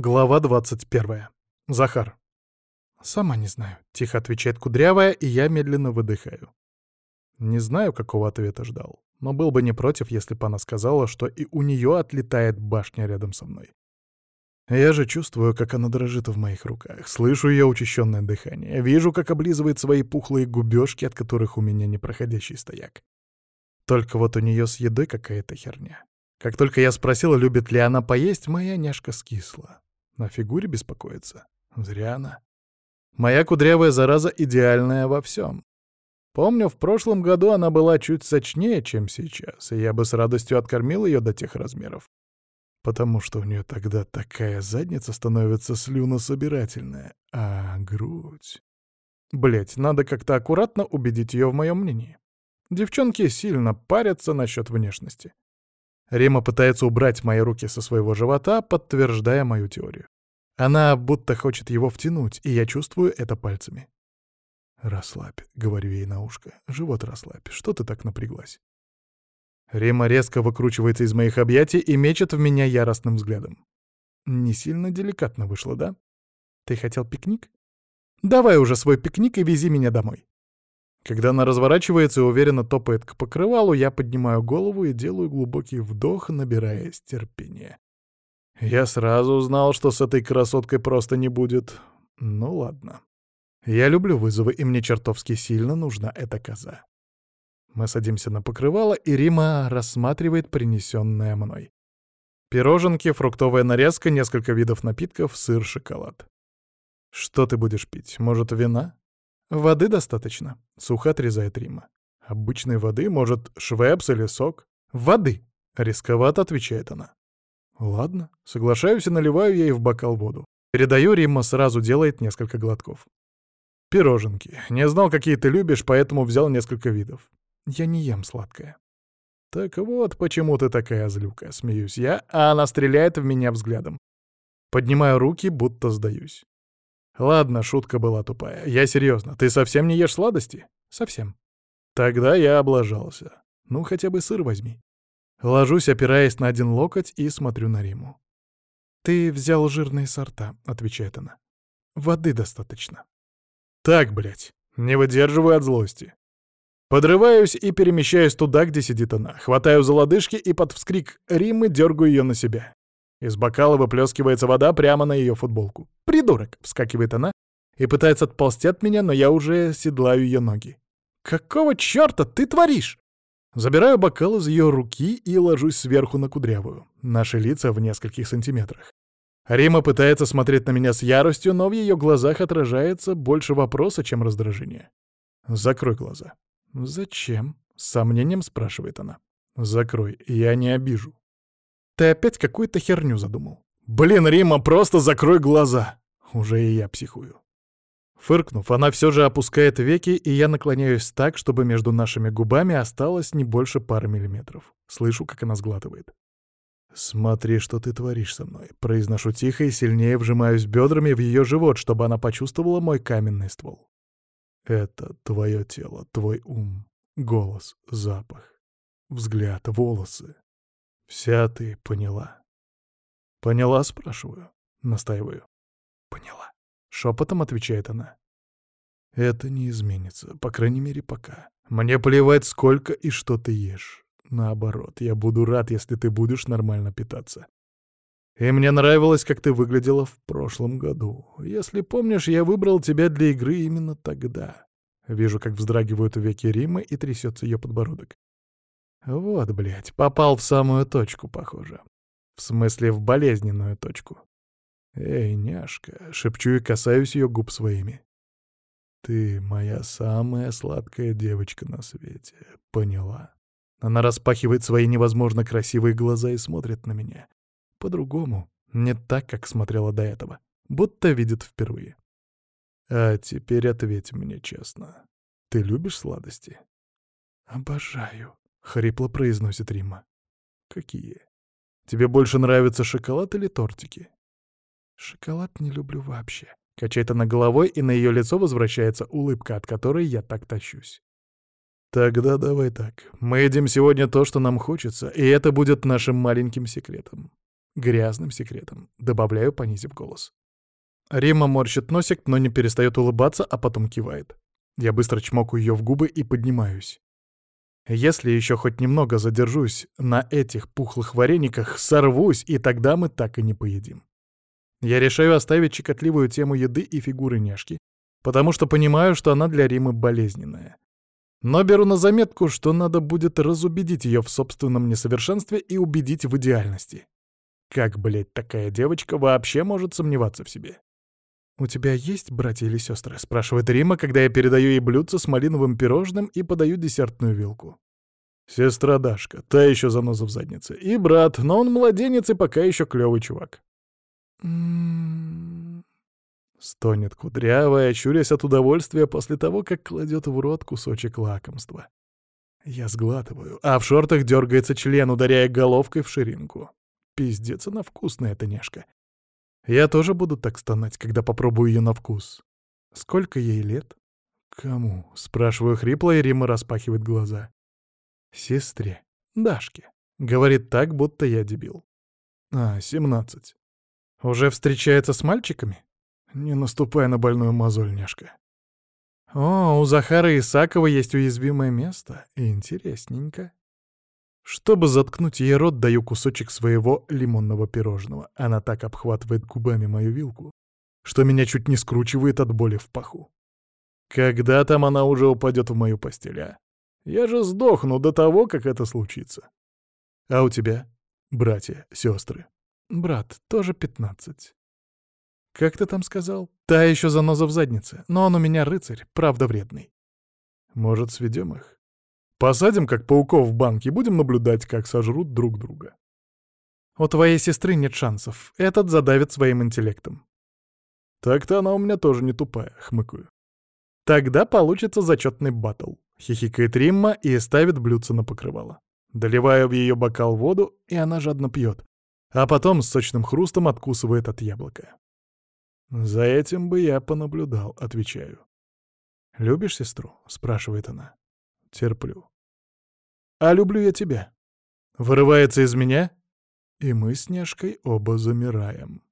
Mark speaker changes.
Speaker 1: Глава 21. Захар. «Сама не знаю», — тихо отвечает Кудрявая, и я медленно выдыхаю. Не знаю, какого ответа ждал, но был бы не против, если бы она сказала, что и у нее отлетает башня рядом со мной. Я же чувствую, как она дрожит в моих руках, слышу ее учащенное дыхание, вижу, как облизывает свои пухлые губежки, от которых у меня непроходящий стояк. Только вот у нее с едой какая-то херня. Как только я спросил, любит ли она поесть, моя няшка скисла. На фигуре беспокоится. Зря она. Моя кудрявая зараза идеальная во всем. Помню, в прошлом году она была чуть сочнее, чем сейчас, и я бы с радостью откормил ее до тех размеров. Потому что у нее тогда такая задница становится слюнособирательная, а грудь... Блять, надо как-то аккуратно убедить ее в моем мнении. Девчонки сильно парятся насчет внешности. Рима пытается убрать мои руки со своего живота, подтверждая мою теорию. Она будто хочет его втянуть, и я чувствую это пальцами. «Расслабь», — говорю ей на ушко. «Живот расслабь. Что ты так напряглась?» Рима резко выкручивается из моих объятий и мечет в меня яростным взглядом. Не сильно деликатно вышло, да? Ты хотел пикник? Давай уже свой пикник и вези меня домой. Когда она разворачивается и уверенно топает к покрывалу, я поднимаю голову и делаю глубокий вдох, набираясь терпения. Я сразу знал, что с этой красоткой просто не будет. Ну ладно. Я люблю вызовы, и мне чертовски сильно нужна эта коза. Мы садимся на покрывало, и Рима рассматривает принесенное мной. Пироженки, фруктовая нарезка, несколько видов напитков, сыр, шоколад. «Что ты будешь пить? Может, вина?» «Воды достаточно», — сухо отрезает Рима. «Обычной воды, может, швепс или сок?» «Воды», — рисковато отвечает она. «Ладно». Соглашаюсь и наливаю ей в бокал воду. Передаю, Римма сразу делает несколько глотков. «Пироженки. Не знал, какие ты любишь, поэтому взял несколько видов. Я не ем сладкое». «Так вот, почему ты такая злюка», — смеюсь я, а она стреляет в меня взглядом. Поднимаю руки, будто сдаюсь. Ладно, шутка была тупая. Я серьезно. Ты совсем не ешь сладости? Совсем. Тогда я облажался. Ну, хотя бы сыр возьми. Ложусь, опираясь на один локоть, и смотрю на Риму. «Ты взял жирные сорта», — отвечает она. «Воды достаточно». «Так, блядь, не выдерживаю от злости. Подрываюсь и перемещаюсь туда, где сидит она. Хватаю за лодыжки и под вскрик Римы дергаю ее на себя. Из бокала выплескивается вода прямо на ее футболку. «Придурок!» — вскакивает она и пытается отползти от меня, но я уже седлаю ее ноги. «Какого черта ты творишь?» Забираю бокал из ее руки и ложусь сверху на кудрявую. Наши лица в нескольких сантиметрах. Рима пытается смотреть на меня с яростью, но в ее глазах отражается больше вопроса, чем раздражения. «Закрой глаза». «Зачем?» — с сомнением спрашивает она. «Закрой, я не обижу». Ты опять какую-то херню задумал. Блин, Рима, просто закрой глаза. Уже и я психую. Фыркнув, она все же опускает веки, и я наклоняюсь так, чтобы между нашими губами осталось не больше пары миллиметров. Слышу, как она сглатывает. «Смотри, что ты творишь со мной», — произношу тихо и сильнее вжимаюсь бедрами в ее живот, чтобы она почувствовала мой каменный ствол. «Это твое тело, твой ум, голос, запах, взгляд, волосы. Вся ты поняла. Поняла, спрашиваю. Настаиваю. Шепотом отвечает она. Это не изменится, по крайней мере, пока. Мне плевать, сколько и что ты ешь. Наоборот, я буду рад, если ты будешь нормально питаться. И мне нравилось, как ты выглядела в прошлом году. Если помнишь, я выбрал тебя для игры именно тогда. Вижу, как вздрагивают веки Римы и трясется ее подбородок. Вот, блядь, попал в самую точку, похоже. В смысле, в болезненную точку. «Эй, няшка!» — шепчу и касаюсь ее губ своими. «Ты моя самая сладкая девочка на свете, поняла?» Она распахивает свои невозможно красивые глаза и смотрит на меня. По-другому, не так, как смотрела до этого, будто видит впервые. «А теперь ответь мне честно. Ты любишь сладости?» «Обожаю», — хрипло произносит Рима. «Какие? Тебе больше нравится шоколад или тортики?» «Шоколад не люблю вообще». Качает она головой, и на ее лицо возвращается улыбка, от которой я так тащусь. «Тогда давай так. Мы едим сегодня то, что нам хочется, и это будет нашим маленьким секретом. грязным секретом, добавляю, понизив голос. Рима морщит носик, но не перестает улыбаться, а потом кивает. Я быстро чмокаю ее в губы и поднимаюсь. Если еще хоть немного задержусь на этих пухлых варениках, сорвусь, и тогда мы так и не поедим. Я решаю оставить чекотливую тему еды и фигуры няшки, потому что понимаю, что она для Римы болезненная. Но беру на заметку, что надо будет разубедить ее в собственном несовершенстве и убедить в идеальности. Как, блядь, такая девочка вообще может сомневаться в себе? «У тебя есть братья или сестры?» — спрашивает Рима, когда я передаю ей блюдце с малиновым пирожным и подаю десертную вилку. Сестра Дашка, та еще заноза в заднице. И брат, но он младенец и пока еще клевый чувак. Стонет кудрявая, чурясь от удовольствия после того, как кладет в рот кусочек лакомства. Я сглатываю, а в шортах дергается член, ударяя головкой в ширинку. Пиздец, она вкусная эта нежка. Я тоже буду так стонать, когда попробую ее на вкус. Сколько ей лет? Кому? Спрашиваю хрипло, и Рима распахивает глаза. Сестре. Дашке. Говорит так, будто я дебил. А, семнадцать. Уже встречается с мальчиками? Не наступай на больную мозоль, Нешка. О, у Захара Исакова есть уязвимое место. Интересненько. Чтобы заткнуть ей рот, даю кусочек своего лимонного пирожного. Она так обхватывает губами мою вилку, что меня чуть не скручивает от боли в паху. Когда там она уже упадет в мою постель, а? Я же сдохну до того, как это случится. А у тебя? Братья, сестры. Брат, тоже пятнадцать. Как ты там сказал? Та еще заноза в заднице, но он у меня рыцарь, правда вредный. Может, сведем их? Посадим, как пауков в банке, и будем наблюдать, как сожрут друг друга. У твоей сестры нет шансов. Этот задавит своим интеллектом. Так-то она у меня тоже не тупая, хмыкаю. Тогда получится зачетный батл. Хихикает Римма и ставит блюдце на покрывало. Доливаю в ее бокал воду, и она жадно пьет, а потом с сочным хрустом откусывает от яблока. «За этим бы я понаблюдал», — отвечаю. «Любишь сестру?» — спрашивает она. Терплю. «А люблю я тебя». Вырывается из меня, и мы с Нежкой оба замираем.